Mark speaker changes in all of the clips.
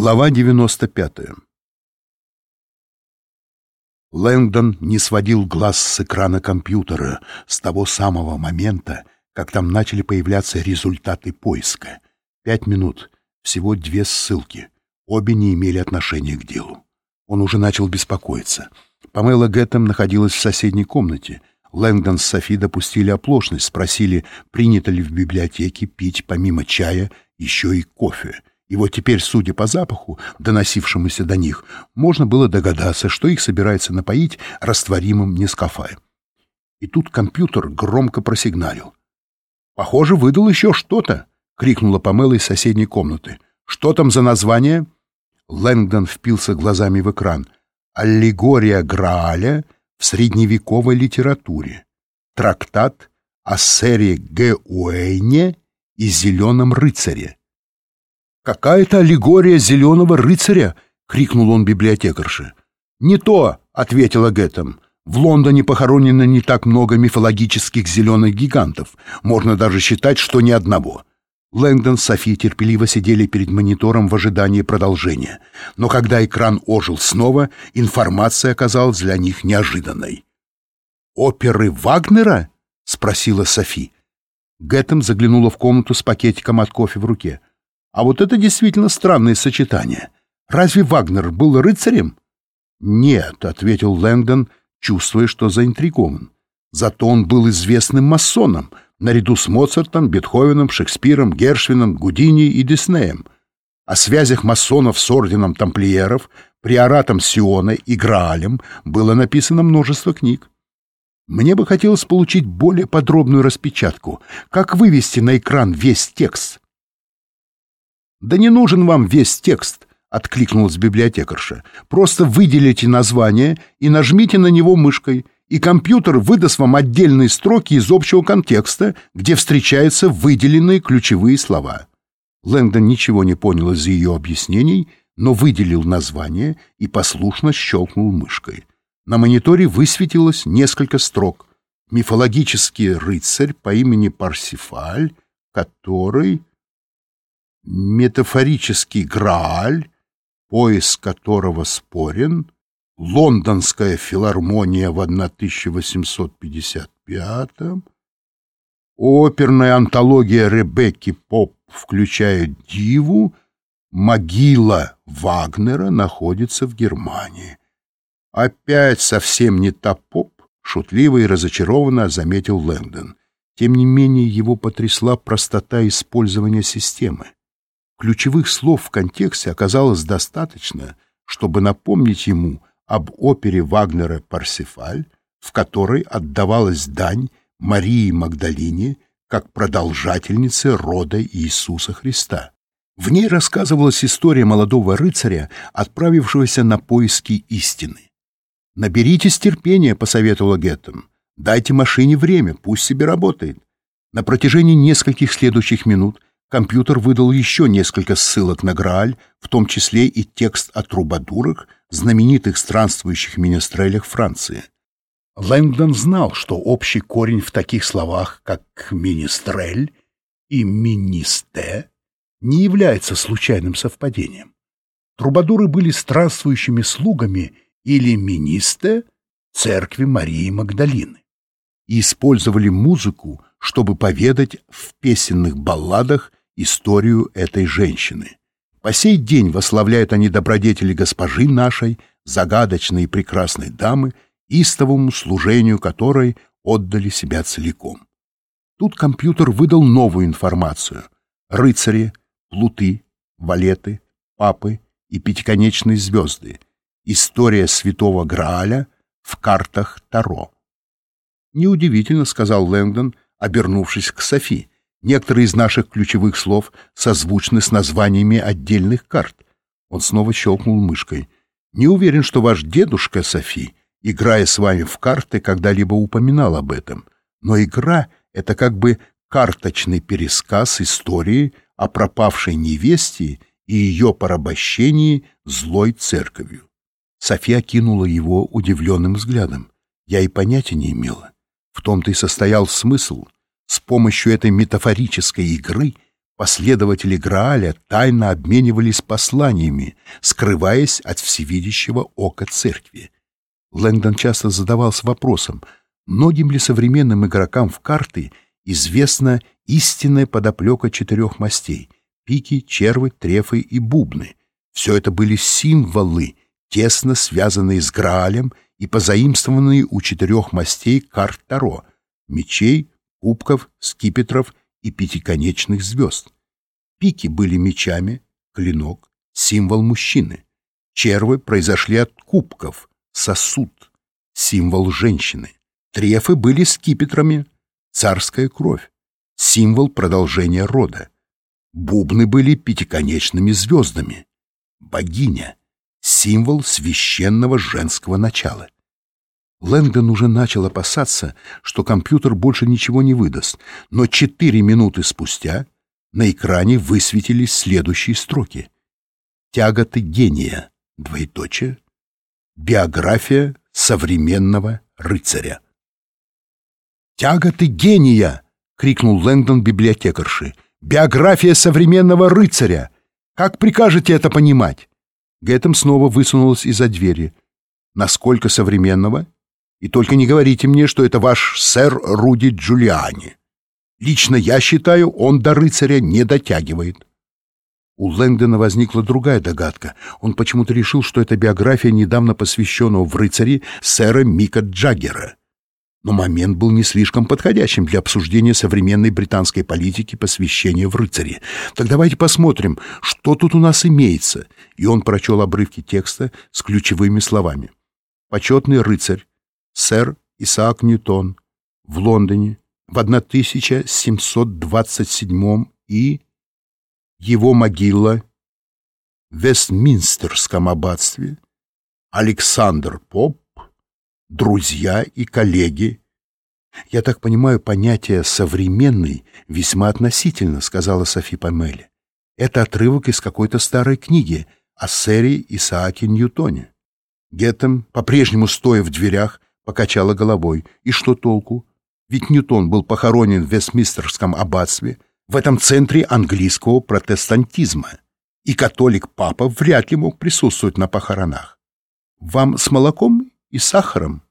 Speaker 1: Глава 95 Лэнгдон не сводил глаз с экрана компьютера с того самого момента, как там начали появляться результаты поиска. Пять минут, всего две ссылки. Обе не имели отношения к делу. Он уже начал беспокоиться. Памела Гэттем находилась в соседней комнате. Лэнгдон с Софи допустили оплошность, спросили, принято ли в библиотеке пить помимо чая еще и кофе. И вот теперь, судя по запаху, доносившемуся до них, можно было догадаться, что их собирается напоить растворимым Нескафе. И тут компьютер громко просигналил. «Похоже, выдал еще что-то!» — крикнула Памела из соседней комнаты. «Что там за название?» Лэнгдон впился глазами в экран. «Аллегория Грааля в средневековой литературе. Трактат о сэре Геуэйне и зеленом рыцаре. «Какая-то аллегория зеленого рыцаря!» — крикнул он библиотекарше. «Не то!» — ответила Гэттем. «В Лондоне похоронено не так много мифологических зеленых гигантов. Можно даже считать, что ни одного». Лэнгдон с Софи терпеливо сидели перед монитором в ожидании продолжения. Но когда экран ожил снова, информация оказалась для них неожиданной. «Оперы Вагнера?» — спросила Софи. Гэттем заглянула в комнату с пакетиком от кофе в руке. А вот это действительно странное сочетание. Разве Вагнер был рыцарем? Нет, ответил Лэнгдон, чувствуя, что заинтригован. Зато он был известным масоном, наряду с Моцартом, Бетховеном, Шекспиром, Гершвином, Гудини и Диснеем. О связях масонов с орденом тамплиеров, приоратом Сиона и Граалем было написано множество книг. Мне бы хотелось получить более подробную распечатку, как вывести на экран весь текст. «Да не нужен вам весь текст», — откликнулась библиотекарша. «Просто выделите название и нажмите на него мышкой, и компьютер выдаст вам отдельные строки из общего контекста, где встречаются выделенные ключевые слова». Лэндон ничего не понял из ее объяснений, но выделил название и послушно щелкнул мышкой. На мониторе высветилось несколько строк. «Мифологический рыцарь по имени Парсифаль, который...» метафорический Грааль, поиск которого спорен, Лондонская филармония в 1855 оперная антология Ребекки Поп включая Диву, могила Вагнера находится в Германии. Опять совсем не та Поп, шутливо и разочарованно заметил Лэндон. Тем не менее его потрясла простота использования системы. Ключевых слов в контексте оказалось достаточно, чтобы напомнить ему об опере Вагнера «Парсифаль», в которой отдавалась дань Марии Магдалине как продолжательнице рода Иисуса Христа. В ней рассказывалась история молодого рыцаря, отправившегося на поиски истины. «Наберитесь терпения», — посоветовала Геттон. «Дайте машине время, пусть себе работает». На протяжении нескольких следующих минут Компьютер выдал еще несколько ссылок на Грааль, в том числе и текст о трубадурах, знаменитых странствующих министрелях Франции. Лэнгдон знал, что общий корень в таких словах, как «министрель» и «министе», не является случайным совпадением. Трубадуры были странствующими слугами или министе церкви Марии Магдалины и использовали музыку, чтобы поведать в песенных балладах историю этой женщины. По сей день восславляют они добродетели госпожи нашей, загадочной и прекрасной дамы, истовому служению которой отдали себя целиком. Тут компьютер выдал новую информацию. Рыцари, плуты, валеты, папы и пятиконечные звезды. История святого Грааля в картах Таро. «Неудивительно», — сказал Лэнгдон, обернувшись к Софи. Некоторые из наших ключевых слов созвучны с названиями отдельных карт. Он снова щелкнул мышкой. Не уверен, что ваш дедушка Софи, играя с вами в карты, когда-либо упоминал об этом. Но игра — это как бы карточный пересказ истории о пропавшей невесте и ее порабощении злой церковью. София кинула его удивленным взглядом. Я и понятия не имела. В том-то и состоял смысл — с помощью этой метафорической игры последователи Грааля тайно обменивались посланиями, скрываясь от всевидящего ока церкви. Лэнгдон часто задавался вопросом, многим ли современным игрокам в карты известна истинная подоплека четырех мастей — пики, червы, трефы и бубны. Все это были символы, тесно связанные с Граалем и позаимствованные у четырех мастей карт Таро — мечей, кубков, скипетров и пятиконечных звезд. Пики были мечами, клинок — символ мужчины. Червы произошли от кубков, сосуд, символ женщины. Трефы были скипетрами, царская кровь, символ продолжения рода. Бубны были пятиконечными звездами, богиня, символ священного женского начала. Лэнгдон уже начал опасаться, что компьютер больше ничего не выдаст, но четыре минуты спустя на экране высветились следующие строки. «Тяготы гения», двоеточие, «Биография современного рыцаря». «Тяготы гения!» — крикнул Лэнгдон библиотекарши. «Биография современного рыцаря! Как прикажете это понимать?» Гэттем снова высунулась из-за двери. «Насколько современного?» И только не говорите мне, что это ваш сэр Руди Джулиани. Лично я считаю, он до рыцаря не дотягивает. У Лэнгдона возникла другая догадка. Он почему-то решил, что это биография недавно посвященного в рыцари сэра Мика Джаггера. Но момент был не слишком подходящим для обсуждения современной британской политики посвящения в рыцари. Так давайте посмотрим, что тут у нас имеется. И он прочел обрывки текста с ключевыми словами. Почетный рыцарь, сэр Исаак Ньютон в Лондоне в 1727 и его могила в Вестминстерском аббатстве, Александр Поп, друзья и коллеги. «Я так понимаю, понятие «современный» весьма относительно», — сказала Софи Памели. «Это отрывок из какой-то старой книги о сэре Исааке Ньютоне». Геттем, по-прежнему стоя в дверях, покачала головой. И что толку? Ведь Ньютон был похоронен в Вестминстерском аббатстве, в этом центре английского протестантизма. И католик-папа вряд ли мог присутствовать на похоронах. «Вам с молоком и сахаром?»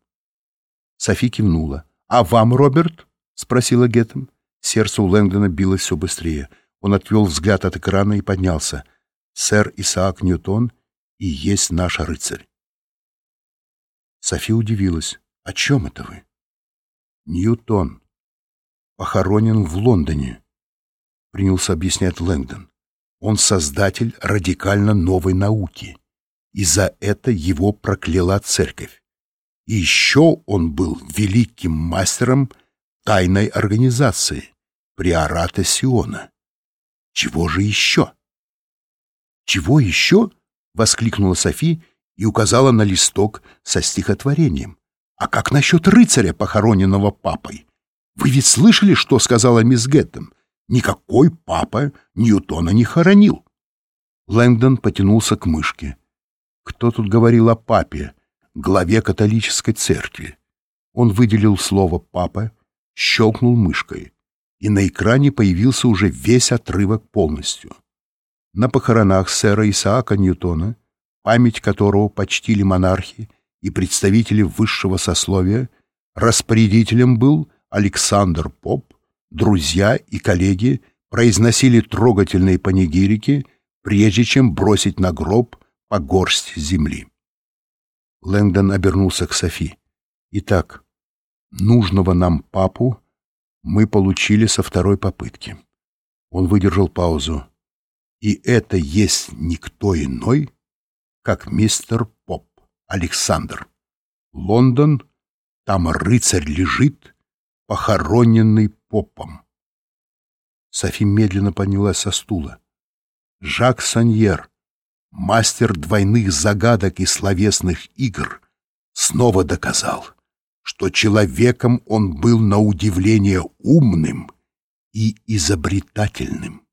Speaker 1: Софи кивнула. «А вам, Роберт?» — спросила Геттем. Сердце у Лэнгдона билось все быстрее. Он отвел взгляд от экрана и поднялся. «Сэр Исаак Ньютон и есть наш рыцарь». Софи удивилась. «О чем это вы?» «Ньютон. Похоронен в Лондоне», — принялся объяснять Лэнгдон. «Он создатель радикально новой науки, и за это его прокляла церковь. И еще он был великим мастером тайной организации, приората Сиона. Чего же еще?» «Чего еще?» — воскликнула Софи и указала на листок со стихотворением. А как насчет рыцаря, похороненного папой? Вы ведь слышали, что сказала мисс Гэттем? Никакой папа Ньютона не хоронил. Лэнгдон потянулся к мышке. Кто тут говорил о папе, главе католической церкви? Он выделил слово «папа», щелкнул мышкой, и на экране появился уже весь отрывок полностью. На похоронах сэра Исаака Ньютона, память которого почтили монархи, и представители высшего сословия, распорядителем был Александр Поп, друзья и коллеги произносили трогательные панигирики, прежде чем бросить на гроб по горсть земли. Лэнгдон обернулся к Софи. «Итак, нужного нам папу мы получили со второй попытки». Он выдержал паузу. «И это есть никто иной, как мистер Поп». Александр. Лондон, там рыцарь лежит, похороненный попом. Софи медленно поднялась со стула. Жак Саньер, мастер двойных загадок и словесных игр, снова доказал, что человеком он был на удивление умным и изобретательным.